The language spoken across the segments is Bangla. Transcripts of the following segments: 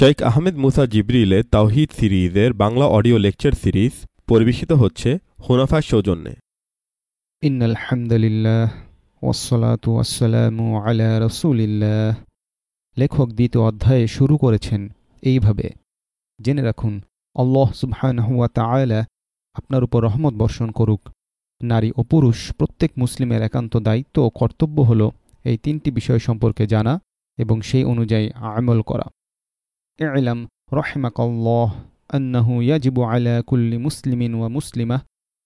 শেখ আহমেদ মুসা জিব্রিলের তাওহিদ সিরিজের বাংলা অডিও লেকচার সিরিজ পরিবেশিত হচ্ছে হুনাফা সৌজন্যে। আলা লেখক দ্বিতীয় অধ্যায়ে শুরু করেছেন এইভাবে। জেনে রাখুন, আল্লাহ সুবহানহুয়া তাআলা আপনার উপর রহমত বর্ষণ করুক। নারী ও পুরুষ, প্রত্যেক মুসলিমের একান্ত দায়িত্ব ও কর্তব্য হল এই তিনটি বিষয় সম্পর্কে জানা এবং সেই অনুযায়ী আমল করা। ইলাম রহিমাকাল্লাহ আন্নাহু ইয়াজিবু আলা কুল্লি মুসলিমিন ওয়া মুসলিমা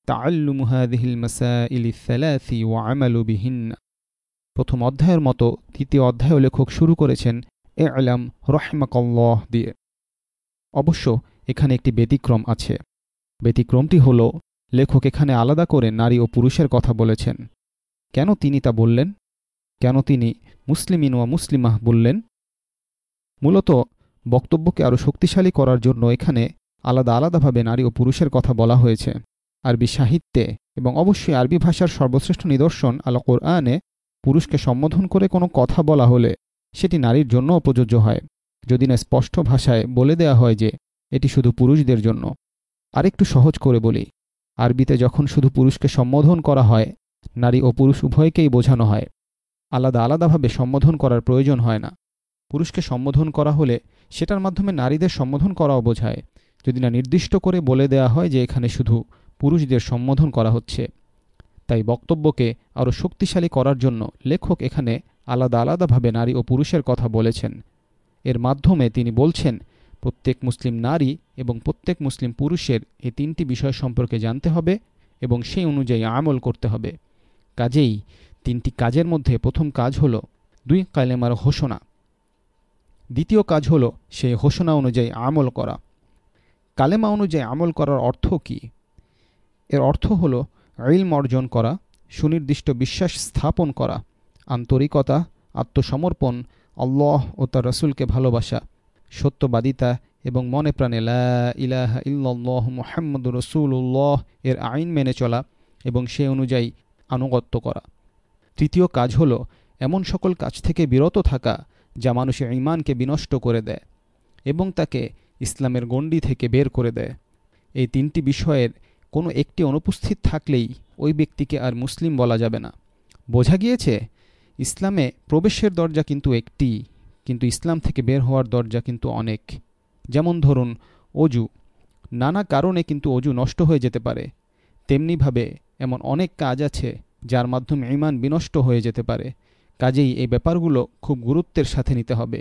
তাআল্লুমু হাযিহিল মাসাইল الثلاث وعمل بهن প্রথম অধ্যায়ের মতো তৃতীয় অধ্যায় লেখক শুরু করেছেন ইলাম রহিমাকাল্লাহ দিয়ে অবশ্য এখানে একটি ব্যতিক্রম আছে ব্যতিক্রমটি হল লেখক এখানে আলাদা করে নারী ও পুরুষের কথা বলেছেন কেন তিনি তা বললেন কেন তিনি মুসলিমিন ওয়া মুসলিমাহ বললেন মূলত বক্তব্যকে আরও শক্তিশালী করার জন্য এখানে আলাদা আলাদাভাবে নারী ও পুরুষের কথা বলা হয়েছে। আরবি সাহিত্যে এবং অবশ্যই আরবি ভাষার সর্বশ্রেষ্ঠ নিদর্শন আল কোরআনে পুরুষকে সম্বোধন করে কোনো কথা বলা হলে সেটি নারীর জন্যও প্রযোজ্য হয়। যদি না স্পষ্ট ভাষায় বলে দেয়া হয় যে এটি শুধু পুরুষদের জন্য। আরেকটু সহজ করে বলি, আরবিতে যখন শুধু পুরুষকে সম্বোধন করা হয়, নারী ও পুরুষ উভয়কেই বোঝানো হয়। আলাদা আলাদাভাবে সম্বোধন করার প্রয়োজন হয় না। পুরুষকে সম্বোধন করা হলে সেটার মাধ্যমে নারীদের সম্বোধন করাও বোঝায়। যদি না নির্দিষ্ট করে বলে দেয়া হয় যে এখানে শুধু পুরুষদের সম্বোধন করা হচ্ছে। তাই বক্তব্যকে আরও শক্তিশালী করার জন্য লেখক এখানে আলাদা আলাদাভাবে নারী ও পুরুষের কথা বলেছেন। এর মাধ্যমে তিনি বলছেন, প্রত্যেক মুসলিম নারী এবং প্রত্যেক মুসলিম পুরুষের এই তিনটি বিষয় সম্পর্কে জানতে হবে এবং সেই অনুযায়ী আমল করতে হবে। কাজেই তিনটি কাজের মধ্যে প্রথম কাজ হল দুই কালেমার ঘোষণা। দ্বিতীয় কাজ হল সেই ঘোষণা অনুযায়ী আমল করা। কালেমা অনুযায়ী আমল করার অর্থ কি? এর অর্থ হল ইলম অর্জন করা, সুনির্দিষ্ট বিশ্বাস স্থাপন করা, আন্তরিকতা, আত্মসমর্পণ, আল্লাহ ও তার রসুলকে ভালোবাসা, সত্যবাদিতা এবং মনে প্রাণে ইলাহা ইল্লাল্লাহ মোহাম্মদ রসুল্লাহ এর আইন মেনে চলা এবং সে অনুযায়ী আনুগত্য করা। তৃতীয় কাজ হল এমন সকল কাজ থেকে বিরত থাকা যা মানুষের ইমানকে বিনষ্ট করে দেয় এবং তাকে ইসলামের গণ্ডি থেকে বের করে দেয়। এই তিনটি বিষয়ের কোনো একটি অনুপস্থিত থাকলেই ওই ব্যক্তিকে আর মুসলিম বলা যাবে না। বোঝা গিয়েছে, ইসলামে প্রবেশের দরজা কিন্তু একটি, কিন্তু ইসলাম থেকে বের হওয়ার দরজা কিন্তু অনেক। যেমন ধরুন, অজু। নানা কারণে কিন্তু অজু নষ্ট হয়ে যেতে পারে। তেমনিভাবে এমন অনেক কাজ আছে যার মাধ্যমে ইমান বিনষ্ট হয়ে যেতে পারে। কাজেই এই ব্যাপারগুলো খুব গুরুত্বের সাথে নিতে হবে।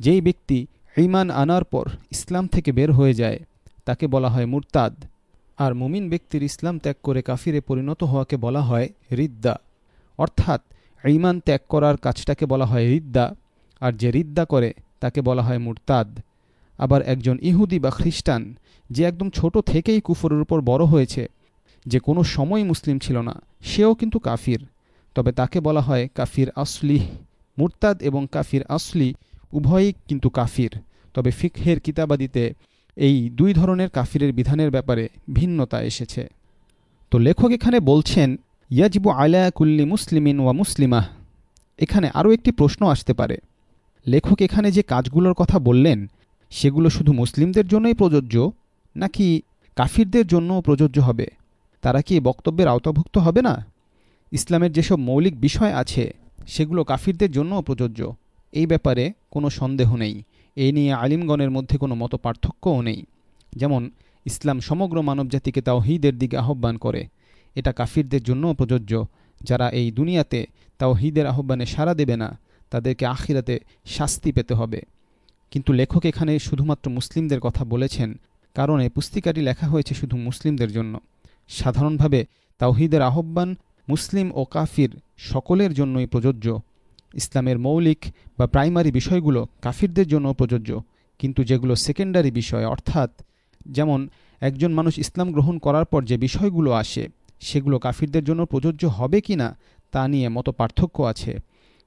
যেই ব্যক্তি ইমান আনার পর ইসলাম থেকে বের হয়ে যায়, তাকে বলা হয় মুরতাদ। আর মুমিন ব্যক্তির ইসলাম ত্যাগ করে কাফিরে পরিণত হওয়াকে বলা হয় রিদ্দা। অর্থাৎ ইমান ত্যাগ করার কাজটাকে বলা হয় রিদ্দা, আর যে রিদ্দা করে, তাকে বলা হয় মুরতাদ। আবার একজন ইহুদি বা খ্রিস্টান, যে একদম ছোট থেকেই কুফরের উপর বড় হয়েছে, যে কোনো সময় মুসলিম ছিল না, সেও কিন্তু কাফির। তবে তাকে বলা হয় কাফির আসলি। মুরতাদ এবং কাফির আসলি উভয়ই কিন্তু কাফির। তবে ফিকহের কিতাবাদিতে এই দুই ধরনের কাফিরের বিধানের ব্যাপারে ভিন্নতা এসেছে। তো লেখক এখানে বলছেন, ইয়াজিবু আলা কুল্লি মুসলিমিন ওয়া মুসলিমাহ এখানে আরও একটি প্রশ্ন আসতে পারে। লেখক এখানে যে কাজগুলোর কথা বললেন, সেগুলো শুধু মুসলিমদের জন্যই প্রযোজ্য, নাকি কাফিরদের জন্যও প্রযোজ্য হবে? তারা কি বক্তব্যের আওতাভুক্ত হবে না? ইসলামের যেসব মৌলিক বিষয় আছে, সেগুলো কাফিরদের জন্যও প্রযোজ্য। এই ব্যাপারে কোনো সন্দেহ নেই। এই নিয়ে আলিমগণের মধ্যে কোনো মত পার্থক্যও নেই। যেমন, ইসলাম সমগ্র মানবজাতিকে তাওহিদের দিকে আহ্বান করে। এটা কাফিরদের জন্যও প্রযোজ্য। যারা এই দুনিয়াতে তাও তাওহিদের আহ্বানে সাড়া দেবে না, তাদেরকে আখিরাতে শাস্তি পেতে হবে। কিন্তু লেখক এখানে শুধুমাত্র মুসলিমদের কথা বলেছেন, কারণ এই পুস্তিকাটি লেখা হয়েছে শুধু মুসলিমদের জন্য। সাধারণভাবে তাওহিদের আহ্বান মুসলিম ও কাফির সকলের জন্যই প্রযোজ্য। ইসলামের মৌলিক বা প্রাইমারি বিষয়গুলো কাফিরদের জন্য প্রযোজ্য। কিন্তু যেগুলো সেকেন্ডারি বিষয়, অর্থাৎ যেমন একজন মানুষ ইসলাম গ্রহণ করার পর যে বিষয়গুলো আসে, সেগুলো কাফিরদের জন্য প্রযোজ্য হবে কি না, তা নিয়ে মতো পার্থক্য আছে।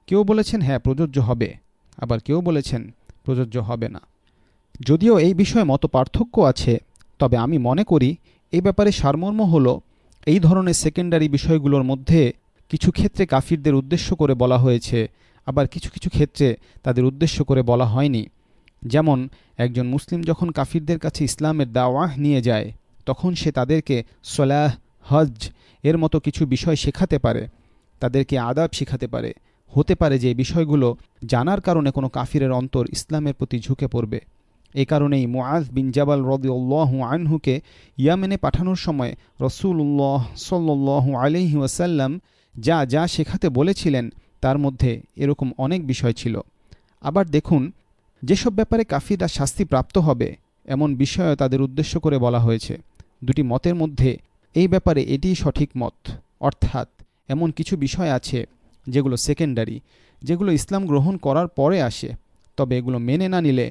কেউ বলেছেন হ্যাঁ প্রযোজ্য হবে। আবার কেউ বলেছেন, প্রযোজ্য হবে না। যদিও এই বিষয়ে মতো পার্থক্য আছে, তবে আমি মনে করি এই ব্যাপারে সারমর্ম হল এই ধরনের সেকেন্ডারি বিষয়গুলোর মধ্যে কিছু ক্ষেত্রে কাফিরদের উদ্দেশ্য করে বলা হয়েছে, আবার কিছু কিছু ক্ষেত্রে তাদের উদ্দেশ্য করে বলা হয়নি। যেমন, একজন মুসলিম যখন কাফিরদের কাছে ইসলামের দাওয়াহ নিয়ে যায়, তখন সে তাদেরকে সলাহ হজ এর মতো কিছু বিষয় শেখাতে পারে, তাদেরকে আদাব শেখাতে পারে। হতে পারে যে বিষয়গুলো জানার কারণে কোনো কাফিরের অন্তর ইসলামের প্রতি ঝুঁকে পড়বে। এ কারণেই মুআজ বিন জাবাল রদিউল্লাহ আনহুকে ইয়ামেনে পাঠানোর সময় রসুল্লাহ সাল্লু আলহি ওয়াসাল্লাম যা যা শেখাতে বলেছিলেন, তার মধ্যে এরকম অনেক বিষয় ছিল। আবার দেখুন, যেসব ব্যাপারে কাফিররা শাস্তি প্রাপ্ত হবে, এমন বিষয়ও তাদের উদ্দেশ্য করে বলা হয়েছে। দুটি মতের মধ্যে, এই ব্যাপারে এটিই সঠিক মত। অর্থাৎ, এমন কিছু বিষয় আছে যেগুলো সেকেন্ডারি, যেগুলো ইসলাম গ্রহণ করার পরে আসে। তবে এগুলো মেনে না নিলে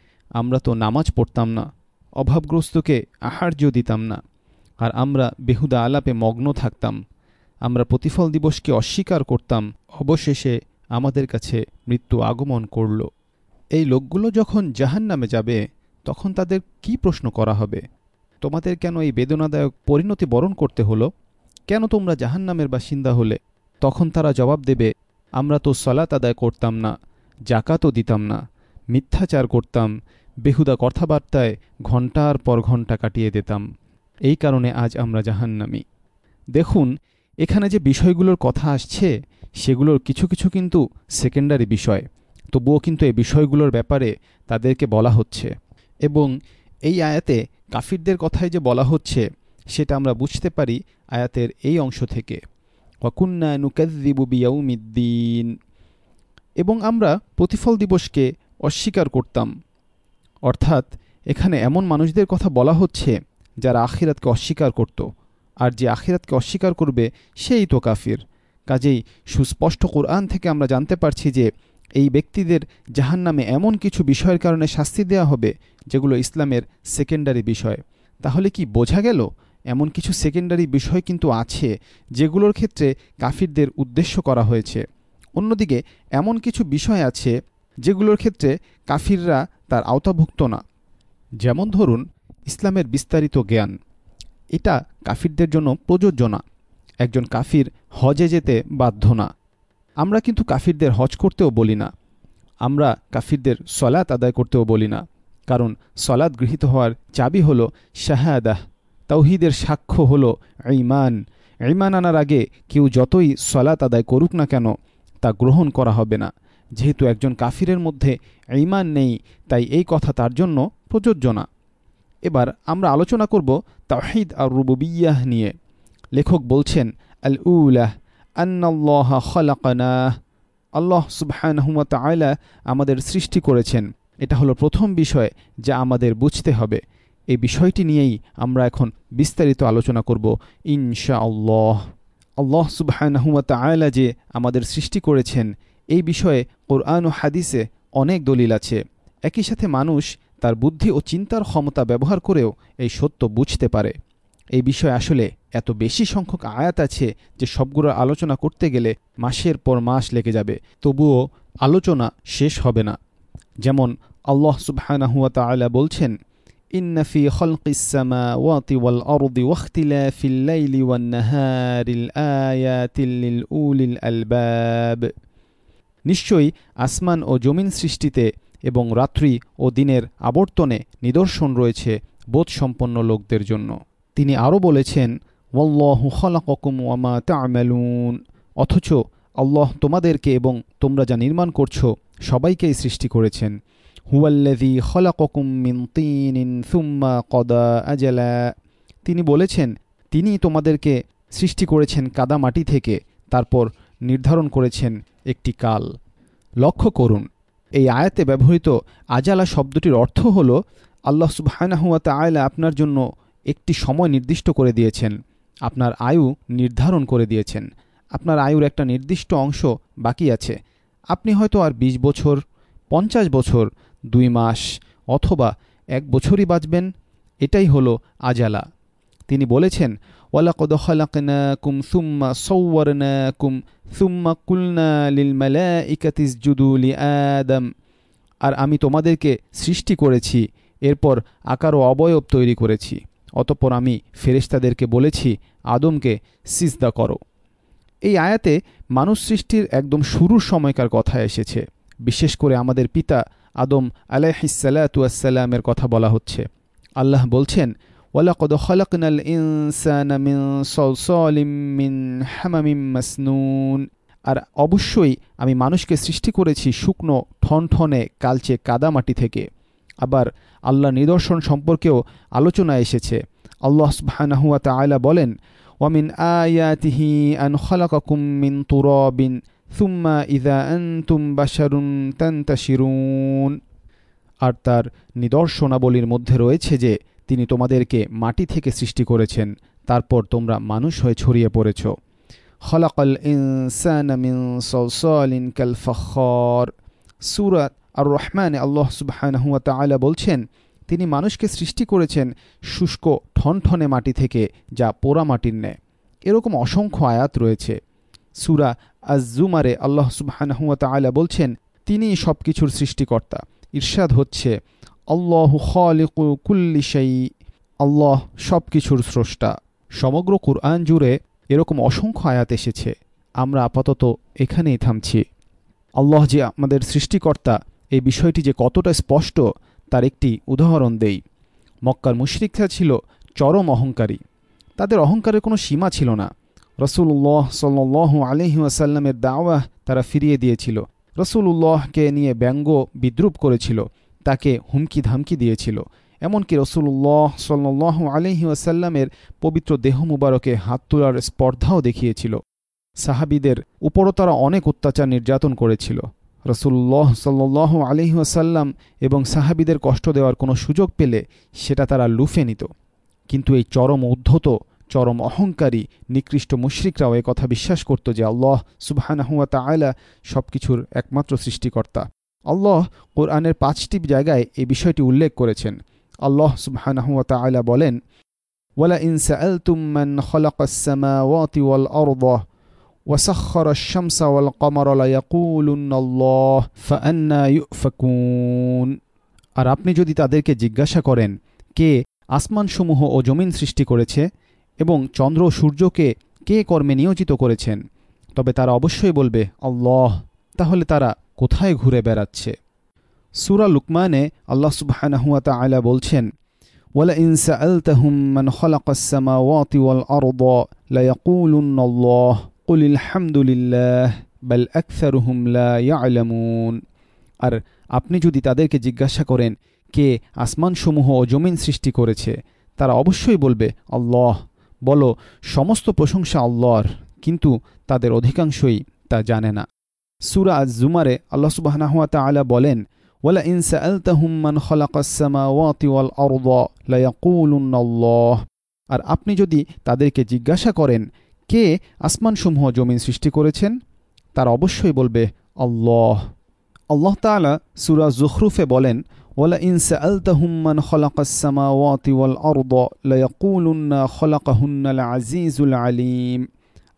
আমরা তো নামাজ পড়তাম না, অভাবগ্রস্তকে আহার্য দিতাম না, আর আমরা বেহুদা আলাপে মগ্ন থাকতাম, আমরা প্রতিফল দিবসকে অস্বীকার করতাম, অবশেষে আমাদের কাছে মৃত্যু আগমন করল। এই লোকগুলো যখন জাহান নামে যাবে, তখন তাদের কি প্রশ্ন করা হবে? তোমাদের কেন এই বেদনাদায়ক পরিণতি বরণ করতে হলো? কেন তোমরা জাহান নামের বাসিন্দা হলে? তখন তারা জবাব দেবে, আমরা তো সলাত আদায় করতাম না জাকাতও দিতাম না, মিথ্যাচার করতাম বেহুদা কথাবার্তায় ঘণ্টার পর ঘণ্টা কাটিয়ে দিতাম। এই কারণে আজ আমরা জাহান্নামি। দেখুন, এখানে যে বিষয়গুলোর কথা আসছে, সেগুলোর কিছু কিছু কিন্তু সেকেন্ডারি বিষয়। তবুও কিন্তু এই বিষয়গুলোর ব্যাপারে তাদেরকে বলা হচ্ছে। এবং এই আয়াতে কাফিরদের কথাই যে বলা হচ্ছে, সেটা আমরা বুঝতে পারি আয়াতের এই অংশ থেকে। ওয়াকুন্না এবং আমরা প্রতিফল দিবসকে অস্বীকার করতাম। অর্থাৎ এখানে এমন মানুষদের কথা বলা হচ্ছে যারা আখিরাতকে অস্বীকার করত, আর যে আখিরাতকে অস্বীকার করবে সেই তো কাফির। কাজেই সুস্পষ্ট কোরআন থেকে আমরা জানতে পারছি যে এই ব্যক্তিদের জাহান নামে এমন কিছু বিষয়ের কারণে শাস্তি দেওয়া হবে যেগুলো ইসলামের সেকেন্ডারি বিষয়। তাহলে কি বোঝা গেল? এমন কিছু সেকেন্ডারি বিষয় কিন্তু আছে যেগুলোর ক্ষেত্রে কাফিরদের উদ্দেশ্য করা হয়েছে। অন্যদিকে এমন কিছু বিষয় আছে যেগুলোর ক্ষেত্রে কাফিররা তার আওতাভুক্ত না। যেমন ধরুন, ইসলামের বিস্তারিত জ্ঞান। এটা কাফিরদের জন্য প্রযোজ্য না। একজন কাফির হজে যেতে বাধ্য না। আমরা কিন্তু কাফিরদের হজ করতেও বলি না। আমরা কাফিরদের সলাৎ আদায় করতেও বলি না। কারণ সলাৎ গৃহীত হওয়ার চাবি হল শাহাদাহ। তৌহিদের সাক্ষ্য হল ইমান ইমান আনার আগে কেউ যতই সলাৎ আদায় করুক না কেন, তা গ্রহণ করা হবে না। যেহেতু একজন কাফিরের মধ্যে ইমান নেই, তাই এই কথা তার জন্য প্রযোজ্য না। এবার আমরা আলোচনা করব তাহিদ আর রুবুবিয়াহ নিয়ে। লেখক বলছেন আল উলাহ আন্নাল্লাহ খলাকানাহ। আল্লাহ সুবহানাহুয়া আয়লা আমাদের সৃষ্টি করেছেন। এটা হলো প্রথম বিষয় যা আমাদের বুঝতে হবে। এই বিষয়টি নিয়েই আমরা এখন বিস্তারিত আলোচনা করব ইনশা আল্লাহ আল্লাহ সুবহানাহুয়া তাআলা যে আমাদের সৃষ্টি করেছেন এই বিষয়ে কোরআন ও হাদিসে অনেক দলিল আছে একই সাথে মানুষ তার বুদ্ধি ও চিন্তার ক্ষমতা ব্যবহার করেও এই সত্য বুঝতে পারে এই বিষয়ে আসলে এত বেশি সংখ্যক আয়াত আছে যে সবগুলোর আলোচনা করতে গেলে মাসের পর মাস লেগে যাবে তবুও আলোচনা শেষ হবে না যেমন আল্লাহ সুবহানাহুয়া তাআলা বলছেন إن في خلق السماوات والأرض واختلاف الليل والنهار الآيات للأولي الألباب নিশ্চয়ই আসমান ও জমিন সৃষ্টিতে এবং রাত্রি ও দিনের আবর্তনে নিদর্শন রয়েছে বোধসম্পন্ন লোকদের জন্য। তিনি আরও বলেছেন, ওয়াল্লাহু খলাকুম ওয়ামা তা'মালুন। অথচ আল্লাহ তোমাদেরকে এবং তোমরা যা নির্মাণ করছ সবাইকেই সৃষ্টি করেছেন। হুয়াল্লাযী খলাকুম মিন কদা আজালা। তিনি বলেছেন তিনি তোমাদেরকে সৃষ্টি করেছেন কাদা মাটি থেকে, তারপর নির্ধারণ করেছেন একটি কাল। লক্ষ্য করুন, এই আয়াতে ব্যবহৃত আজালা শব্দটির অর্থ হল, আল্লাহ সুবহানাহুয়া তাআলা আপনার জন্য একটি সময় নির্দিষ্ট করে দিয়েছেন। আপনার আয়ু নির্ধারণ করে দিয়েছেন। আপনার আয়ুর একটা নির্দিষ্ট অংশ বাকি আছে। আপনি হয়তো আর ২০ বছর, পঞ্চাশ বছর, দুই মাস অথবা এক বছরই বাঁচবেন, এটাই হলো আজালা। তিনি বলেছেন খালাকনাকুম সুম্মা সওয়ারনাকুম সুম্মা কুলনা লিল মালাইকাতি ইসজুদু লিআদম আর আমি তোমাদেরকে সৃষ্টি করেছি, এরপর আকার ও অবয়ব তৈরি করেছি। অতঃপর আমি ফেরেশতাদেরকে বলেছি, আদমকে সিজদা করো। এই আয়াতে মানুষ সৃষ্টির একদম শুরুর সময়কার কথা এসেছে। বিশেষ করে আমাদের পিতা আদম আলাইহিসাল্লাতুয়াসাল্লামের কথা বলা হচ্ছে। আল্লাহ বলছেন ওয়ালাকদ খলাকনাল ইনসানা মিন সলসলিম মিন হামামিম মাসনুন আর অবশ্যই আমি মানুষকে সৃষ্টি করেছি শুকনো ঠনঠনে কালচে কাদামাটি থেকে। আবার আল্লাহ নিদর্শন সম্পর্কেও আলোচনা এসেছে। আল্লাহ সুবহানাহুয়া তাআলা বলেন, ওয়ামিন আয়াতিহি আন খলাকাকুম মিন তুরাবিন, সুম্মা ইদা আনতুম বাশারুন তান্তাশিরুন। আর তার নিদর্শনাবলীর মধ্যে রয়েছে যে তিনি তোমাদেরকে মাটি থেকে সৃষ্টি করেছেন, তারপর তোমরা মানুষ হয়ে ছড়িয়ে পড়েছ। হলাকল ইনসান মিন সলসলিন সুরাত আর রহমান আল্লাহ সুবহানাহু ওয়া তাআলা বলছেন, তিনি মানুষকে সৃষ্টি করেছেন শুষ্ক, ঠনঠনে মাটি থেকে, যা পোড়া মাটির ন্যায়। এরকম অসংখ্য আয়াত রয়েছে। সুরা আজুমারে আল্লাহ সুবহানাহু ওয়া তাআলা বলছেন তিনি সব কিছুর সৃষ্টিকর্তা। ইরশাদ হচ্ছে আল্লাহ খালিকু কুল্লি শাই আল্লাহ সব কিছুর স্রষ্টা। সমগ্র কুরআন জুড়ে এরকম অসংখ্য আয়াত এসেছে। আমরা আপাতত এখানেই থামছি। আল্লাহ যে আমাদের সৃষ্টিকর্তা, এই বিষয়টি যে কতটা স্পষ্ট, তার একটি উদাহরণ দেই। মক্কার মুশরিকরা ছিল চরম অহংকারী। তাদের অহংকারের কোনো সীমা ছিল না। রসুল্লাহ সাল্লাহ আলহি আসাল্লামের দাওয়া তারা ফিরিয়ে দিয়েছিল। রসুল্লাহকে নিয়ে ব্যঙ্গ বিদ্রুপ করেছিল। তাকে হুমকি ধামকি দিয়েছিল। এমনকি রসুল্লাহ সাল্লাহ আলহি আসাল্লামের পবিত্র দেহ মুবারকে হাত তোলার স্পর্ধাও দেখিয়েছিল। সাহাবিদের উপরও তারা অনেক অত্যাচার নির্যাতন করেছিল। রসুল্লাহ সাল্লাহ আলহি আসাল্লাম এবং সাহাবিদের কষ্ট দেওয়ার কোনো সুযোগ পেলে সেটা তারা লুফে নিত। কিন্তু এই চরম উদ্ধত, চরম অহংকারী, নিকৃষ্ট মুশ্রিকরাও কথা বিশ্বাস করত যে আল্লাহ সুবাহানাহুয়া তায়লা সব কিছুর একমাত্র সৃষ্টিকর্তা। আল্লাহ কোরআনের পাঁচটি জায়গায় এই বিষয়টি উল্লেখ করেছেন আল্লাহ সুবহানাহুয়া তাআলা বলেন ওয়ালা ইন সাআলতুম মান খালাকাস সামাওয়াতি ওয়াল আরদা وسخر الشمس والقمر ليقولن الله فأنا يؤفكون আর আপনি যদি তাদেরকে জিজ্ঞাসা করেন কে আসমানসমূহ ও জমিন সৃষ্টি করেছে এবং চন্দ্র সূর্যকে কে কর্মে নিয়োজিত করেছেন তবে তারা অবশ্যই বলবে আল্লাহ তাহলে তারা কোথায় ঘুরে বেড়াচ্ছে? সুরা লুকমানে আল্লাহ সুবহানাহুয়া তাআলা বলছেন, ওয়ালা ইন সাআলতাহুম মান খালাকাস সামাওয়াতি ওয়াল আরদা লায়াকুলুন্না আল্লাহ কুল আলহামদুলিল্লাহ, বাল আকসারুহুম লা ইয়ালামুন। আর আপনি যদি তাদেরকে জিজ্ঞাসা করেন, কে আসমানসমূহ ও জমিন সৃষ্টি করেছে? তারা অবশ্যই বলবে, আল্লাহ। বলো, সমস্ত প্রশংসা আল্লাহর, কিন্তু তাদের অধিকাংশই তা জানে না। সুরা আজ জুমারে আল্লাহ সুবাহনাহুয়া তাআলা বলেন, ওয়ালা ইন সাআলতাহুম মান খালাকাস সামাওয়াতি ওয়াল আরদা লায়াকুলুন্না আল্লাহ আর আপনি যদি তাদেরকে জিজ্ঞাসা করেন, কে আসমানসমূহ জমিন সৃষ্টি করেছেন? তারা অবশ্যই বলবে, আল্লাহ। আল্লাহ তাআলা সুরা জুখরুফে বলেন, ওয়ালা ইন সাআলতাহুম মান খালাকাস সামাওয়াতি ওয়াল আরদা লায়াকুলুন্না খালাকাহুন্নাল আজিজুল আলিম।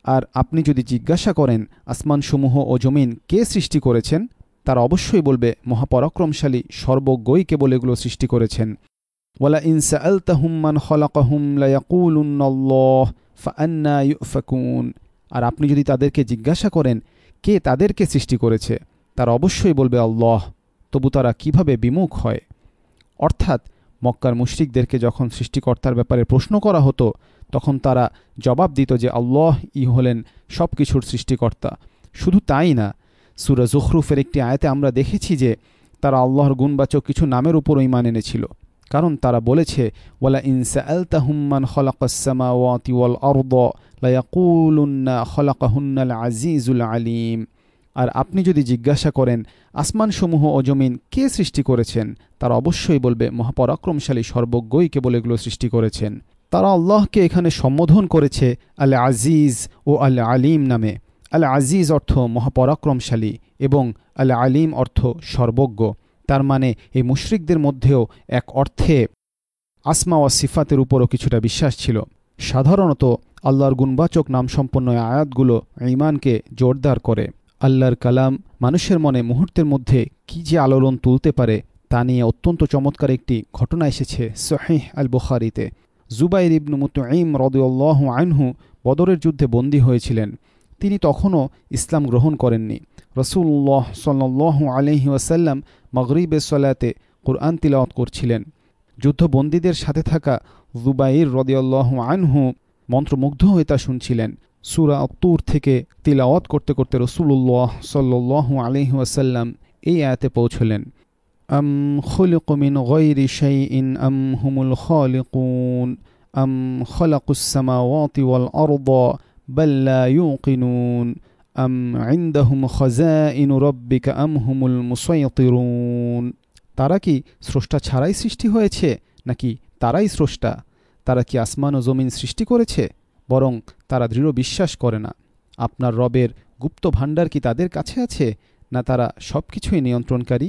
আর আপনি যদি জিজ্ঞাসা করেন আসমানসমূহ ও জমিন কে সৃষ্টি করেছেন, তারা অবশ্যই বলবে, মহাপরাক্রমশালী, সর্বজ্ঞই কেবল এগুলো সৃষ্টি করেছেন। ওয়ালা ইনসা আল তাহুম্মান খলাকাহুম লায়াকুলুন্নাল্লাহ ফান্না আর আপনি যদি তাদেরকে জিজ্ঞাসা করেন, কে তাদেরকে সৃষ্টি করেছে, তারা অবশ্যই বলবে আল্লাহ, তবু তারা কীভাবে বিমুখ হয়? অর্থাৎ মক্কার মুশরিকদেরকে যখন সৃষ্টিকর্তার ব্যাপারে প্রশ্ন করা হতো তখন তারা জবাব দিত যে আল্লাহ ই হলেন সব কিছুর সৃষ্টিকর্তা। শুধু তাই না, সুরা জুখরুফের একটি আয়াতে আমরা দেখেছি যে তারা আল্লাহর গুণবাচক কিছু নামের উপর ইমান এনেছিল। কারণ তারা বলেছে, ওয়ালা ইনসা আলতাহুম্মান খলাকাসমা ওয়াতি ওয়াল আজিজুল আলিম। আর আপনি যদি জিজ্ঞাসা করেন, আসমানসমূহ ও জমিন কে সৃষ্টি করেছেন? তারা অবশ্যই বলবে, মহাপরাক্রমশালী সর্বজ্ঞই কেবল এগুলো সৃষ্টি করেছেন। তারা আল্লাহকে এখানে সম্বোধন করেছে আল আজিজ ও আল আলিম নামে। আল আজিজ অর্থ মহাপরাক্রমশালী এবং আল আলিম অর্থ সর্বজ্ঞ। তার মানে এই মুশরিকদের মধ্যেও এক অর্থে আসমা ও সিফাতের উপরও কিছুটা বিশ্বাস ছিল। সাধারণত আল্লাহর গুণবাচক নামসম্পন্ন আয়াতগুলো ইমানকে জোরদার করে। আল্লাহর কালাম মানুষের মনে মুহূর্তের মধ্যে কি যে আলোড়ন তুলতে পারে তা নিয়ে অত্যন্ত চমৎকার একটি ঘটনা এসেছে সহিহ আল বুখারিতে জুবাইর ইবনু মুতঈম রদুল্লাহ আনহু বদরের যুদ্ধে বন্দী হয়েছিলেন। তিনি তখনও ইসলাম গ্রহণ করেননি। রসুল্লাহ সাল্লাহ আলহি ওয়াসাল্লাম মগরিবে সলাতে কোরআন তিলাওয়াত করছিলেন। যুদ্ধবন্দীদের সাথে থাকা জুবাইর রদিয়াল্লাহ আনহু মন্ত্রমুগ্ধ হয়ে তা শুনছিলেন। সুরা তুর থেকে তিলাওয়াত করতে করতে রসুল্লাহ সাল্লাহ আলহি এই আয়াতে পৌঁছলেন। আম খুলিক মিন গৈরি শাইইন আম হুমুল খালিকুন আম খলাকুস সামাওয়াতি ওয়াল আরদা بل لا يوقنون أم عندهم خزائن ربك أم هم المسيطرون তারা কি স্রষ্টা ছাড়াই সৃষ্টি হয়েছে নাকি তারাই স্রষ্টা তারা কি আসমান ও জমিন সৃষ্টি করেছে বরং তারা দৃঢ় বিশ্বাস করে না আপনার রবের গুপ্ত ভাণ্ডার কি তাদের কাছে আছে না তারা সব কিছুই নিয়ন্ত্রণকারী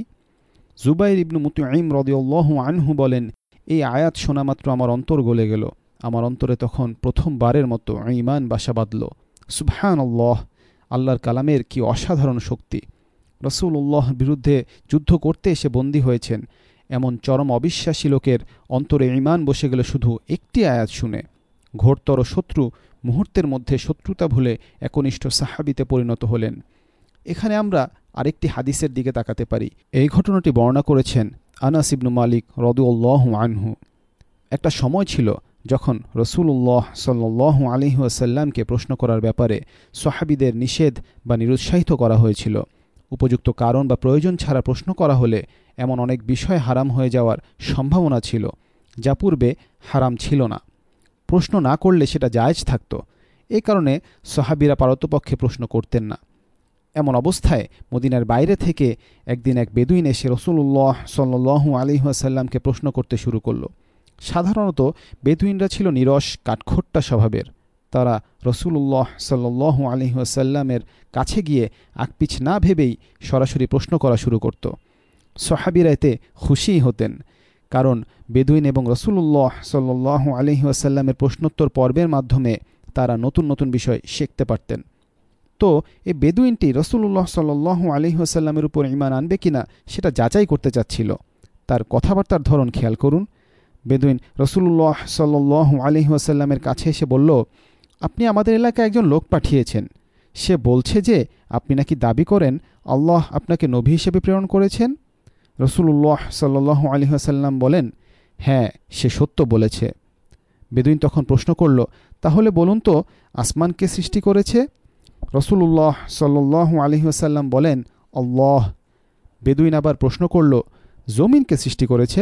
জুবাইর ইবনু মুতুঈম রদিউল্লাহ আনহু বলেন, এই আয়াত শোনামাত্র আমার অন্তর গলে গেল। আমার অন্তরে তখন প্রথমবারের মতো ইমান বাসা বাঁধল। সুবহান আল্লাহ আল্লাহর কালামের কি অসাধারণ শক্তি। রসুল্লাহ বিরুদ্ধে যুদ্ধ করতে এসে বন্দী হয়েছেন। এমন চরম অবিশ্বাসী লোকের অন্তরে ইমান বসে গেল শুধু একটি আয়াত শুনে। ঘোরতর শত্রু মুহূর্তের মধ্যে শত্রুতা ভুলে একনিষ্ঠ সাহাবিতে পরিণত হলেন। এখানে আমরা আরেকটি হাদিসের দিকে তাকাতে পারি। এই ঘটনাটি বর্ণনা করেছেন আনাস ইবনু মালিক রদুল্লাহ আনহু। একটা সময় ছিল যখন রসুল্লাহ সাল্লাহ আলিহাসাল্লামকে প্রশ্ন করার ব্যাপারে সোহাবিদের নিষেধ বা নিরুৎসাহিত করা হয়েছিল। উপযুক্ত কারণ বা প্রয়োজন ছাড়া প্রশ্ন করা হলে এমন অনেক বিষয় হারাম হয়ে যাওয়ার সম্ভাবনা ছিল, যা পূর্বে হারাম ছিল না। প্রশ্ন না করলে সেটা জায়জ থাকত। এ কারণে সোহাবিরা পারতপক্ষে প্রশ্ন করতেন না। এমন অবস্থায় মদিনার বাইরে থেকে একদিন এক বেদুইন এসে রসুল্লাহ সাল্লু আলিহাসাল্লামকে প্রশ্ন করতে শুরু করল। সাধারণত বেদুইনরা ছিল নিরস, কাঠখোট্টা স্বভাবের। তারা রসুল্লাহ সাল্লু আলহিহাসাল্লামের কাছে গিয়ে আকপিছ না ভেবেই সরাসরি প্রশ্ন করা শুরু করত। সহাবিরা এতে খুশিই হতেন, কারণ বেদুইন এবং রসুল্লাহ সাল্লাহ আলহিহাসাল্লামের প্রশ্নোত্তর পর্বের মাধ্যমে তারা নতুন নতুন বিষয় শিখতে পারতেন। তো এই বেদুইনটি রসুল্লাহ সাল্লাহ আলহিহাসাল্লামের উপর ইমান আনবে কিনা সেটা যাচাই করতে চাচ্ছিল। তার কথাবার্তার ধরন খেয়াল করুন। বেদুইন রসুল্লাহ সাল্লাহ আলহি আসাল্লামের কাছে এসে বলল, আপনি আমাদের এলাকায় একজন লোক পাঠিয়েছেন। সে বলছে যে, আপনি নাকি দাবি করেন আল্লাহ আপনাকে নবী হিসেবে প্রেরণ করেছেন? রসুল্লাহ সাল্লাহ আলহি আসাল্লাম বলেন হ্যাঁ সে সত্য বলেছে। বেদুইন তখন প্রশ্ন করল, তাহলে বলুন তো আসমানকে সৃষ্টি করেছে? রসুল্লাহ সাল্লাহ আলহি আসাল্লাম বলেন, আল্লাহ। বেদুইন আবার প্রশ্ন করল, জমিনকে সৃষ্টি করেছে?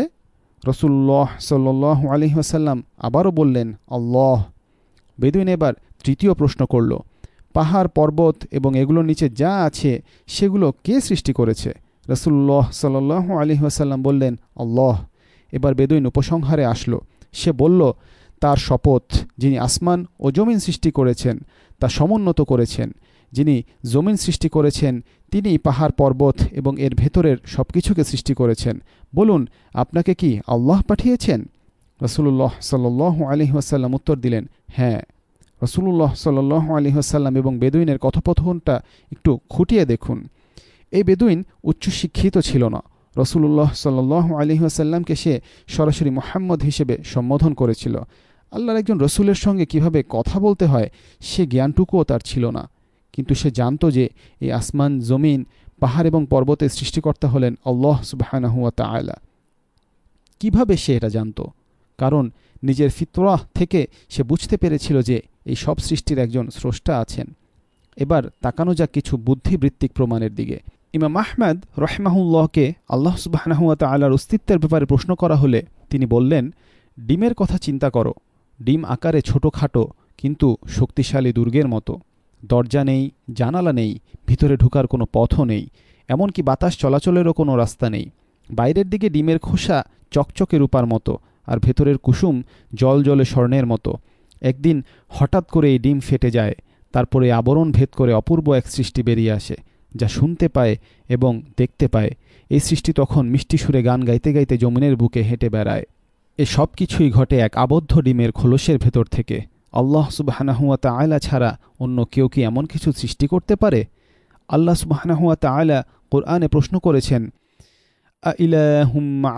রসুল্লাহ সাল্লাহ আলহিহাসাল্লাম আবারও বললেন, আল্লাহ। বেদুইন এবার তৃতীয় প্রশ্ন করল, পাহাড়, পর্বত এবং এগুলোর নিচে যা আছে, সেগুলো কে সৃষ্টি করেছে? রসুল্লাহ সাল্লাহ আলহিহাসাল্লাম বললেন, আল্লাহ। এবার বেদুইন উপসংহারে আসলো, সে বলল, তার শপথ যিনি আসমান ও জমিন সৃষ্টি করেছেন তা সমুন্নত করেছেন। যিনি জমিন সৃষ্টি করেছেন, তিনি পাহাড় পর্বত এবং এর ভেতরের সব কিছুকে সৃষ্টি করেছেন। বলুন, আপনাকে কি আল্লাহ পাঠিয়েছেন? রসুল্লাহ সাল্লাহ আলহিহাসাল্লাম উত্তর দিলেন হ্যাঁ। রসুল্লাহ সাল্লাহ আলহিহাসাল্লাম এবং বেদুইনের কথোপথনটা একটু খুঁটিয়ে দেখুন। এই বেদুইন উচ্চশিক্ষিত ছিল না। রসুল্লাহ সাল্লাহ আলহিহাসাল্লামকে সে সরাসরি মোহাম্মদ হিসেবে সম্বোধন করেছিল। আল্লাহর একজন রসুলের সঙ্গে কীভাবে কথা বলতে হয়, সে জ্ঞানটুকুও তার ছিল না। কিন্তু সে জানত যে, এই আসমান, জমিন, পাহাড় এবং পর্বতের সৃষ্টিকর্তা হলেন আল্লাহ সুবাহানাহুয়া তালা কীভাবে সে এটা জানত? কারণ নিজের ফিতরাহ থেকে সে বুঝতে পেরেছিল যে, এই সব সৃষ্টির একজন স্রষ্টা আছেন। এবার তাকানো যাক কিছু বুদ্ধিবৃত্তিক প্রমাণের দিকে। ইমাম আহমেদ রহমাহুল্লাহকে আল্লাহ সুবাহানাহুয়া তালার অস্তিত্বের ব্যাপারে প্রশ্ন করা হলে তিনি বললেন, ডিমের কথা চিন্তা করো। ডিম আকারে ছোটোখাটো, কিন্তু শক্তিশালী দুর্গের মতো। দরজা নেই, জানালা নেই, ভিতরে ঢুকার কোনো পথও নেই, এমনকি বাতাস চলাচলেরও কোনো রাস্তা নেই। বাইরের দিকে ডিমের খোসা চকচকে রূপার মতো, আর ভেতরের কুসুম জল জলে স্বর্ণের মতো। একদিন হঠাৎ করে এই ডিম ফেটে যায়, তারপরে আবরণ ভেদ করে অপূর্ব এক সৃষ্টি বেরিয়ে আসে, যা শুনতে পায় এবং দেখতে পায়। এই সৃষ্টি তখন মিষ্টি সুরে গান গাইতে গাইতে জমিনের বুকে হেঁটে বেড়ায়। এ সব কিছুই ঘটে এক আবদ্ধ ডিমের খোলসের ভেতর থেকে। আল্লাহ সুবাহানাহুয়া তাআলা ছাড়া অন্য কেউ কি এমন কিছু সৃষ্টি করতে পারে? আল্লাহ সুবাহানাহুয়া তাআলা কোরআনে প্রশ্ন করেছেন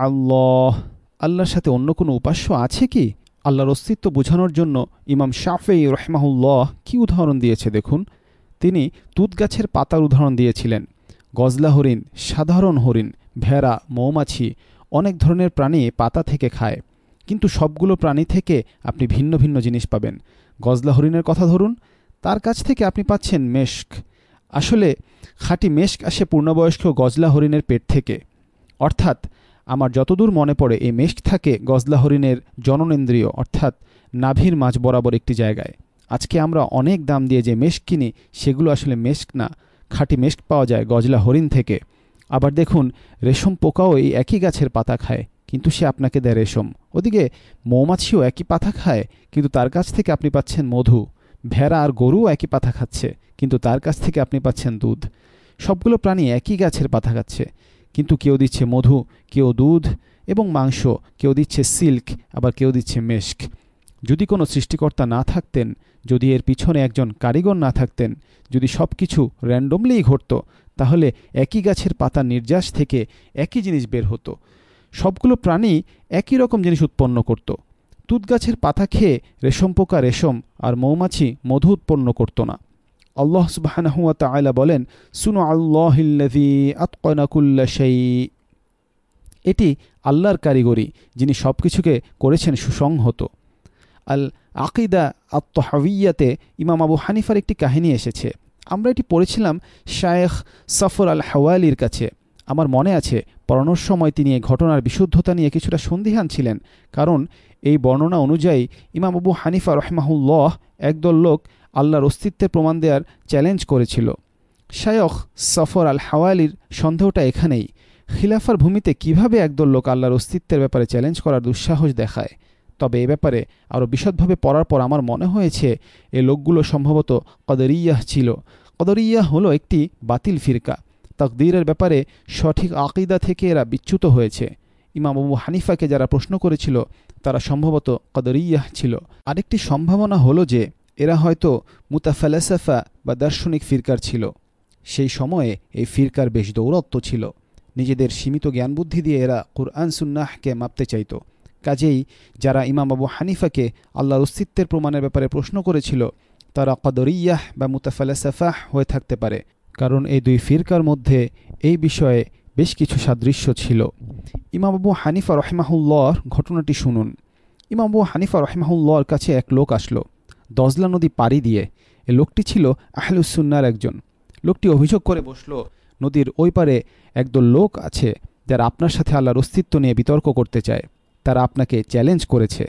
আল্লাহ আল্লাহর সাথে অন্য কোনো উপাস্য আছে কি? আল্লাহর অস্তিত্ব বোঝানোর জন্য ইমাম শাফেই রহমাহুল্লাহ কি উদাহরণ দিয়েছে দেখুন। তিনি তুত গাছের পাতার উদাহরণ দিয়েছিলেন, গজলা হরিণ, সাধারণ হরিণ, ভেড়া, মৌমাছি অনেক ধরনের প্রাণী পাতা থেকে খায়, কিন্তু সবগুলো প্রাণী থেকে আপনি ভিন্ন ভিন্ন জিনিস পাবেন। গজলা হরিণের কথা ধরুন, তার কাছ থেকে আপনি পাচ্ছেন মেশক। আসলে, খাঁটি মেশক আসে পূর্ণবয়স্ক গজলা হরিণের পেট থেকে। অর্থাৎ, আমার যতদূর মনে পড়ে, এই মেশক থাকে গজলা হরিণের জননেন্দ্রিয়, অর্থাৎ নাভির মাঝ বরাবর একটি জায়গায়। আজকে আমরা অনেক দাম দিয়ে যে মেশক কিনি, সেগুলো আসলে মেশক না। খাঁটি মেশক পাওয়া যায় গজলা হরিণ থেকে। আবার দেখুন, রেশম পোকাও এই একই গাছের পাতা খায়, কিন্তু সে আপনাকে দেয় রেশম। ওদিকে মৌমাছিও একই পাতা খায়, কিন্তু তার কাছ থেকে আপনি পাচ্ছেন মধু। ভেড়া আর গরুও একই পাতা খাচ্ছে, কিন্তু তার কাছ থেকে আপনি পাচ্ছেন দুধ। সবগুলো প্রাণী একই গাছের পাতা খাচ্ছে, কিন্তু কেউ দিচ্ছে মধু, কেউ দুধ এবং মাংস, কেউ দিচ্ছে সিল্ক, আবার কেউ দিচ্ছে মেস্ক যদি কোনো সৃষ্টিকর্তা না থাকতেন, যদি এর পিছনে একজন কারিগর না থাকতেন, যদি সব কিছু র্যান্ডমলিই ঘটত, তাহলে একই গাছের পাতা নির্যাস থেকে একই জিনিস বের হতো। সবগুলো প্রাণী একই রকম জিনিস উৎপন্ন করত। তুত গাছের পাতা খেয়ে রেশম পোকা রেশম আর মৌমাছি মধু উৎপন্ন করত না। আল্লাহ সুবাহানাহুয়া তাআলা বলেন, সুনু আল্লাহিল্লাযী আতকানা কুল্লা শাই এটি আল্লাহর কারিগরি, যিনি সব কিছুকে করেছেন সুসংহত। আল আকিদা আত্মহাবিয়াতে ইমাম আবু হানিফার একটি কাহিনী এসেছে। আমরা এটি পড়েছিলাম শায়েখ সফর আল হাওয়ালির কাছে। আমার মনে আছে, পড়ানোর সময় তিনি এই ঘটনার বিশুদ্ধতা নিয়ে কিছুটা সন্দিহান ছিলেন, কারণ এই বর্ণনা অনুযায়ী ইমাম আবু হানিফা রহমাহুল্লাহ একদল লোক আল্লাহর অস্তিত্বের প্রমাণ দেওয়ার চ্যালেঞ্জ করেছিল। শায়খ সফর আল হাওয়ালির সন্দেহটা এখানেই। খিলাফার ভূমিতে কীভাবে একদল লোক আল্লাহর অস্তিত্বের ব্যাপারে চ্যালেঞ্জ করার দুঃসাহস দেখায়? তবে এ ব্যাপারে আরও বিশদভাবে পড়ার পর আমার মনে হয়েছে, এ লোকগুলো সম্ভবত কদরিয়াহ ছিল। কদরিয়াহ হলো একটি বাতিল ফিরকা। তকদিরের ব্যাপারে সঠিক আকিদা থেকে এরা বিচ্যুত হয়েছে। ইমাম আবু হানিফাকে যারা প্রশ্ন করেছিল, তারা সম্ভবত কদরিয়াহ ছিল। আরেকটি সম্ভাবনা হলো যে, এরা হয়তো মুতাফালাসাফা বা দার্শনিক ফিরকার ছিল। সেই সময়ে এই ফিরকার বেশ দৌরত্ব ছিল। নিজেদের সীমিত জ্ঞানবুদ্ধি দিয়ে এরা কুরআন সুন্নাহকে মাপতে চাইত। কাজেই যারা ইমাম আবু হানিফাকে আল্লাহর অস্তিত্বের প্রমাণের ব্যাপারে প্রশ্ন করেছিল, তারা কদরিয়াহ বা মুতাফালাসাফাহ হয়ে থাকতে পারে। কারণ এই দুই ফিরকার মধ্যে এই বিষয়ে বেশ কিছু সাদৃশ্য ছিল। ইমাম আবু হানিফা রহমাহুল্লর ঘটনাটি শুনুন। ইমাম আবু হানিফা রহমাহুল্লর কাছে এক লোক আসলো। দজলা নদী পাড়ি দিয়ে এ লোকটি ছিল আহলুসুন্নার একজন। লোকটি অভিযোগ করে বসল, নদীর ওই পারে একদল লোক আছে, যারা আপনার সাথে আল্লাহর অস্তিত্ব নিয়ে বিতর্ক করতে চায়। তারা আপনাকে চ্যালেঞ্জ করেছে।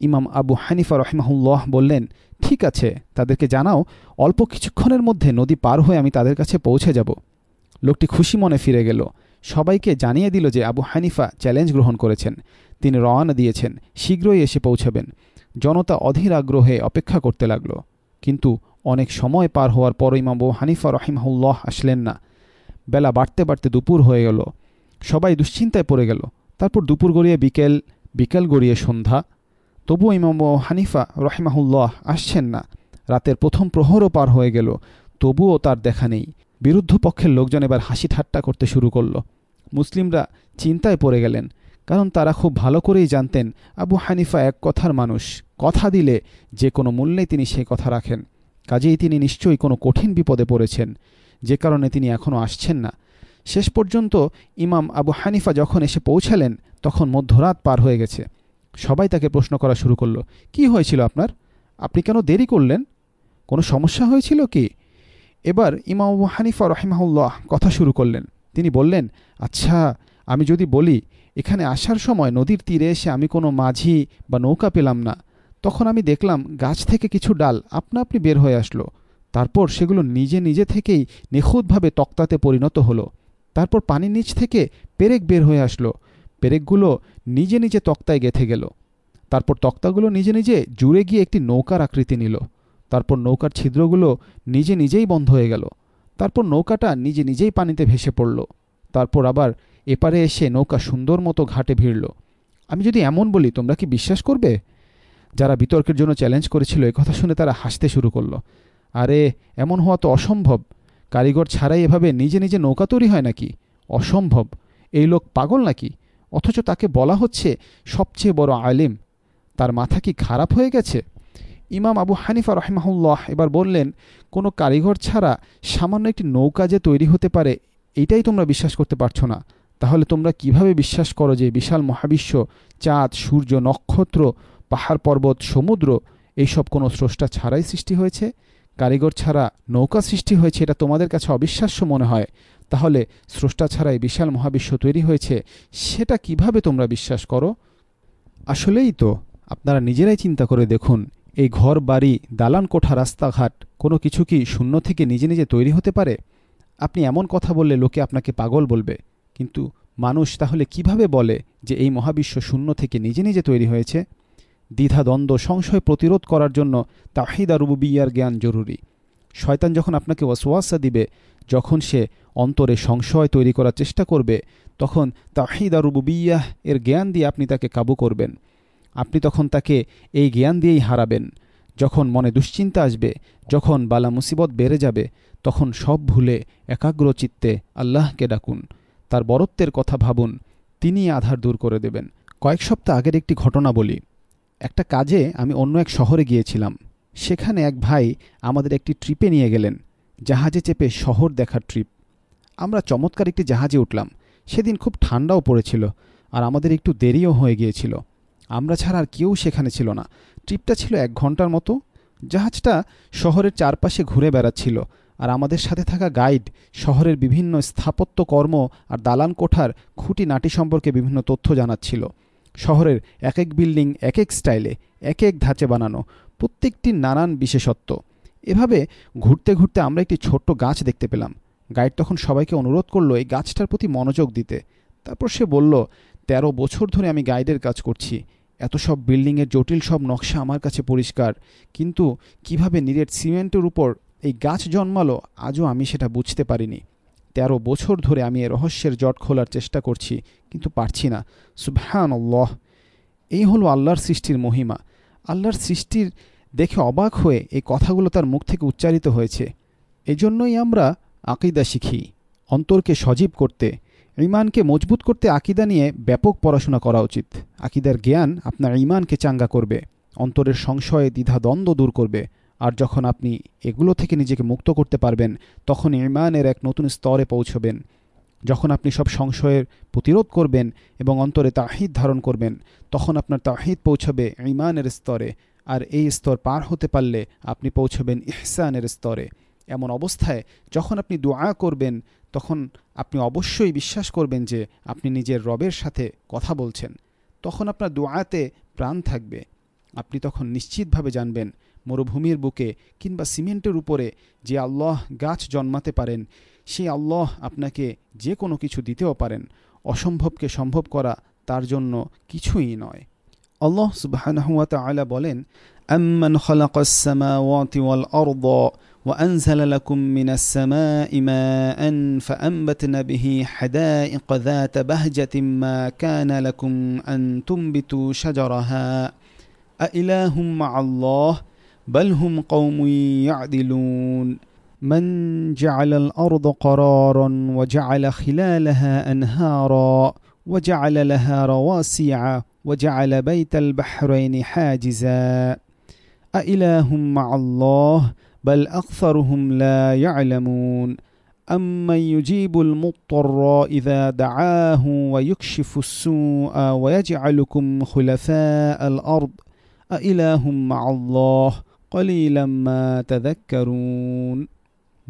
ইমাম আবু হানিফা রহমাহুল্লাহ বললেন, ঠিক আছে, তাদেরকে জানাও, অল্প কিছুক্ষণের মধ্যে নদী পার হয়ে আমি তাদের কাছে পৌঁছে যাব। লোকটি খুশি মনে ফিরে গেল। সবাইকে জানিয়ে দিল যে আবু হানিফা চ্যালেঞ্জ গ্রহণ করেছেন। তিনি রওয়ানা দিয়েছেন, শীঘ্রই এসে পৌঁছাবেন। জনতা অধীর আগ্রহে অপেক্ষা করতে লাগল। কিন্তু অনেক সময় পার হওয়ার পর ইমাম আবু হানিফা রহিমাহুল্লাহ আসলেন না। বেলা বাড়তে বাড়তে দুপুর হয়ে গেল। সবাই দুশ্চিন্তায় পড়ে গেল। তারপর দুপুর গড়িয়ে বিকেল বিকেল গড়িয়ে সন্ধ্যা। তবুও ইমাম হানিফা রহিমাহুল্লাহ আসছেন না। রাতের প্রথম প্রহরও পার হয়ে গেল। তবুও তার দেখা নেই। বিরুদ্ধ পক্ষের লোকজন এবার হাসি ঠাট্টা করতে শুরু করল। মুসলিমরা চিন্তায় পড়ে গেলেন, কারণ তারা খুব ভালো করেই জানতেন আবু হানিফা এক কথার মানুষ। কথা দিলে যে কোনো মূল্যেই তিনি সেই কথা রাখেন। কাজেই তিনি নিশ্চয়ই কোনো কঠিন বিপদে পড়েছেন। যে কারণে তিনি এখনও আসছেন না। শেষ পর্যন্ত ইমাম আবু হানিফা যখন এসে পৌঁছালেন, তখন মধ্যরাত পার হয়ে গেছে। সবাই তাকে প্রশ্ন করা শুরু করল, কি হয়েছিল আপনার? আপনি কেন দেরি করলেন? কোনো সমস্যা হয়েছিল কি? এবার ইমাম আবু হানিফা রহিমাহুল্লাহ কথা শুরু করলেন। তিনি বললেন আচ্ছা আমি যদি বলি, এখানে আসার সময় নদীর তীরে এসে আমি কোনো মাঝি বা নৌকা পেলাম না। তখন আমি দেখলাম গাছ থেকে কিছু ডাল আপনা আপনি বের হয়ে আসলো। তারপর সেগুলো নিজে নিজে থেকেই নিখুঁতভাবে তক্তাতে পরিণত হলো। তারপর পানির নিচ থেকে পেরেক বের হয়ে আসলো। পেরেকগুলো নিজে নিজে তক্তায় গেথে গেল। তারপর তক্তাগুলো নিজে নিজে জুড়ে গিয়ে একটি নৌকার আকৃতি নিল। তারপর নৌকার ছিদ্রগুলো নিজে নিজেই বন্ধ হয়ে গেল। তারপর নৌকাটা নিজে নিজেই পানিতে ভেসে পড়ল। তারপর আবার এপারে এসে নৌকা সুন্দর মতো ঘাটে ভিড়ল। আমি যদি এমন বলি, তোমরা কি বিশ্বাস করবে? যারা বিতর্কের জন্য চ্যালেঞ্জ করেছিল কথা শুনে তারা হাসতে শুরু করল। আরে, এমন হওয়া তো অসম্ভব। কারিগর ছাড়াই এভাবে নিজে নিজে নৌকা তৈরি হয় নাকি? অসম্ভব। এই লোক পাগল নাকি? অথচ তাকে বলা হচ্ছে সবচেয়ে বড় আলিম। তার মাথা কি খারাপ হয়ে গেছে? ইমাম আবু হানিফা রহমাহুল্লাহ এবার বললেন, কোনো কারিগর ছাড়া সামান্য একটি নৌকা যে তৈরি হতে পারে এইটাই তোমরা বিশ্বাস করতে পারছ না। তাহলে তোমরা কীভাবে বিশ্বাস করো যে বিশাল মহাবিশ্ব, চাঁদ, সূর্য, নক্ষত্র, পাহাড়, পর্বত, সমুদ্র, এইসব কোনো স্রষ্টা ছাড়াই সৃষ্টি হয়েছে? কারিগর ছাড়া নৌকা সৃষ্টি হয়েছে, এটা তোমাদের কাছে অবিশ্বাস্য মনে হয়? তাহলে স্রষ্টা ছাড়াই বিশাল মহাবিশ্ব তৈরি হয়েছে, সেটা কীভাবে তোমরা বিশ্বাস করো? আসলেই তো, আপনারা নিজেরাই চিন্তা করে দেখুন, এই ঘর, বাড়ি, দালান, কোঠা, রাস্তাঘাট, কোনো কিছু কি শূন্য থেকে নিজে নিজে তৈরি হতে পারে? আপনি এমন কথা বললে লোকে আপনাকে পাগল বলবে, কিন্তু মানুষ তাহলে কীভাবে বলে যে এই মহাবিশ্ব শূন্য থেকে নিজে নিজে তৈরি হয়েছে? দ্বিধা দ্বন্দ্ব সংশয় প্রতিরোধ করার জন্য তাহিদা রুবুবিয়ার জ্ঞান জরুরি। শয়তান যখন আপনাকে ওয়াসওয়াসা দিবে, যখন সে অন্তরে সংশয় তৈরি করার চেষ্টা করবে, তখন তাহিদা রুবুবিয়াহ এর জ্ঞান দিয়ে আপনি তাকে কাবু করবেন। আপনি তখন তাকে এই জ্ঞান দিয়েই হারাবেন। যখন মনে দুশ্চিন্তা আসবে, যখন বালা মুসিবত বেড়ে যাবে, তখন সব ভুলে একাগ্র চিত্তে আল্লাহকে ডাকুন। তার বরত্বের কথা ভাবুন তিনি আধার দূর করে দেবেন। কয়েক সপ্তাহ আগের একটি ঘটনা বলি। একটা কাজে আমি অন্য এক শহরে গিয়েছিলাম। সেখানে এক ভাই আমাদের একটি ট্রিপে নিয়ে গেলেন, জাহাজে চেপে শহর দেখার ট্রিপ। আমরা চমৎকার একটি জাহাজে উঠলাম। সেদিন খুব ঠান্ডাও পড়েছিল আর আমাদের একটু দেরিও হয়ে গিয়েছিল। আমরা ছাড়া আর কেউ সেখানে ছিল না। ট্রিপটা ছিল এক ঘণ্টার মতো। জাহাজটা শহরের চারপাশে ঘুরে বেড়াচ্ছিল আর আমাদের সাথে থাকা গাইড শহরের বিভিন্ন স্থাপত্য কর্ম আর দালান কোঠার খুঁটিনাটি সম্পর্কে বিভিন্ন তথ্য জানাচ্ছিল। শহরের এক এক বিল্ডিং এক এক স্টাইলে এক এক ধাঁচে বানানো, প্রত্যেকটি নানান বিশেষত্ব। এভাবে ঘুরতে ঘুরতে আমরা একটি ছোট্ট গাছ দেখতে পেলাম। গাইড তখন সবাইকে অনুরোধ করল এই গাছটার প্রতি মনোযোগ দিতে। তারপর সে বলল, তেরো বছর ধরে আমি গাইডের কাজ করছি। এত সব বিল্ডিংয়ের জটিল সব নকশা আমার কাছে পরিষ্কার। কিন্তু কীভাবে নিরেট সিমেন্টের উপর এই গাছ জন্মালো, আজও আমি সেটা বুঝতে পারিনি। তেরো বছর ধরে আমি এ রহস্যের জট খোলার চেষ্টা করছি, কিন্তু পারছি না। সুবহান আল্লাহ এই হলো আল্লাহর সৃষ্টির মহিমা। আল্লাহর সৃষ্টির দেখে অবাক হয়ে এই কথাগুলো তার মুখ থেকে উচ্চারিত হয়েছে। এজন্যই আমরা আকিদা শিখি, অন্তরকে সজীব করতে ইমানকে মজবুত করতে আকিদা নিয়ে ব্যাপক পড়াশোনা করা উচিত। আকিদার জ্ঞান আপনার ইমানকে চাঙ্গা করবে, অন্তরের সংশয়ে দ্বিধা দ্বন্দ্ব দূর করবে। আর যখন আপনি এগুলো থেকে নিজেকে মুক্ত করতে পারবেন, তখন ইমানের এক নতুন স্তরে পৌঁছবেন। যখন আপনি সব সংশয়ের প্রতিরোধ করবেন এবং অন্তরে তাহিদ ধারণ করবেন, তখন আপনার তাহিদ পৌঁছবে ইমানের স্তরে। আর এই স্তর পার হতে পারলে আপনি পৌঁছবেন ইহসানের স্তরে। এমন অবস্থায় যখন আপনি দোয়া করবেন, তখন আপনি অবশ্যই বিশ্বাস করবেন যে আপনি নিজের রবের সাথে কথা বলছেন। তখন আপনার দোয়াতে প্রাণ থাকবে। আপনি তখন নিশ্চিতভাবে জানবেন মরুভূমির বুকে কিংবা সিমেন্টের উপরে যে আল্লাহ গাছ জন্মাতে পারেন সেই আল্লাহ আপনাকে যে কোনো কিছু দিতেও পারেন অসম্ভবকে সম্ভব করা তার জন্য কিছুই নয় আল্লাহ সুবাহানহুয়া তালা বলেন أمن خلق السماوات والأرض وأنزل لكم من السماء ماء فأنبتن به حدائق ذات بهجة ما كان لكم أن تنبتوا شجرها أإله مع الله بل هم قوم يعدلون. من جعل الأرض قرارا وجعل خلالها أنهارا وجعل لها رواسع وجعل بيت البحرين حاجزا. أإله مع الله بل أكثرهم لا يعلمون. أمن يجيب المضطر إذا دعاه ويكشف السوء ويجعلكم خلفاء الأرض؟ أإله مع الله কলিলাম্মা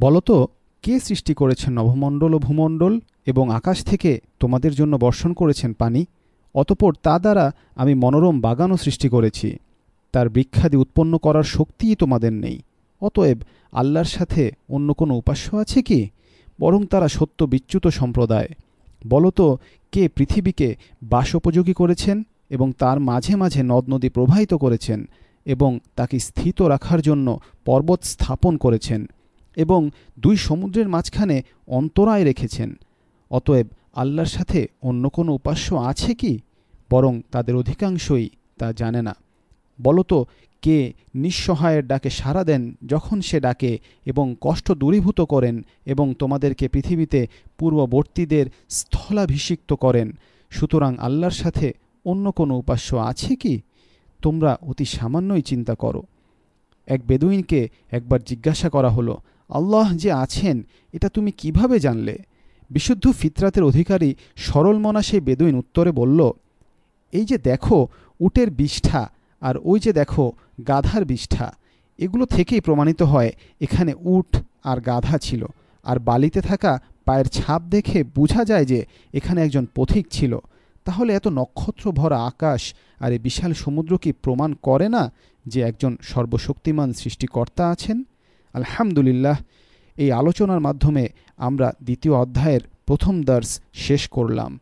বলতো, কে সৃষ্টি করেছেন নভমণ্ডল ও ভূমণ্ডল এবং আকাশ থেকে তোমাদের জন্য বর্ষণ করেছেন পানি? অতপর তা দ্বারা আমি মনোরম বাগানও সৃষ্টি করেছি। তার বৃক্ষাদি উৎপন্ন করার শক্তিই তোমাদের নেই। অতএব আল্লাহর সাথে অন্য কোনো উপাস্য আছে কি? বরং তারা সত্য বিচ্যুত সম্প্রদায়। বলতো, কে পৃথিবীকে বাসোপযোগী করেছেন এবং তার মাঝে মাঝে নদ নদী প্রবাহিত করেছেন? এবং তাকে স্থিত রাখার জন্য পর্বত স্থাপন করেছেন এবং দুই সমুদ্রের মাঝখানে অন্তরায় রেখেছেন। অতএব আল্লাহর সাথে অন্য কোনো উপাস্য আছে কি? বরং তাদের অধিকাংশই তা জানে না। বলতো, কে নিঃসহায়ের ডাকে সাড়া দেন যখন সে ডাকে এবং কষ্ট দূরীভূত করেন এবং তোমাদেরকে পৃথিবীতে পূর্ববর্তীদের স্থলাভিষিক্ত করেন। সুতরাং আল্লাহর সাথে অন্য কোনো উপাস্য আছে কি? তোমরা অতি সামান্যই চিন্তা করো। এক বেদুইনকে একবার জিজ্ঞাসা করা হলো, আল্লাহ যে আছেন, এটা তুমি কীভাবে জানলে? বিশুদ্ধ ফিতরাতের অধিকারী সরল মনা সেই বেদুইন উত্তরে বলল, এই যে দেখো, উটের বিষ্ঠা আর ওই যে দেখো, গাধার বিষ্ঠা, এগুলো থেকেই প্রমাণিত হয় এখানে উট আর গাধা ছিল। আর বালিতে থাকা পায়ের ছাপ দেখে বোঝা যায় যে এখানে একজন পথিক ছিল। তাহলে এত নক্ষত্র ভরা আকাশ আর এই বিশাল সমুদ্র কি প্রমাণ করে না যে একজন সর্বশক্তিমান সৃষ্টিকর্তা আছেন? আলহামদুলিল্লাহ, এই আলোচনার মাধ্যমে আমরা দ্বিতীয় অধ্যায়ের প্রথম দার্স শেষ করলাম।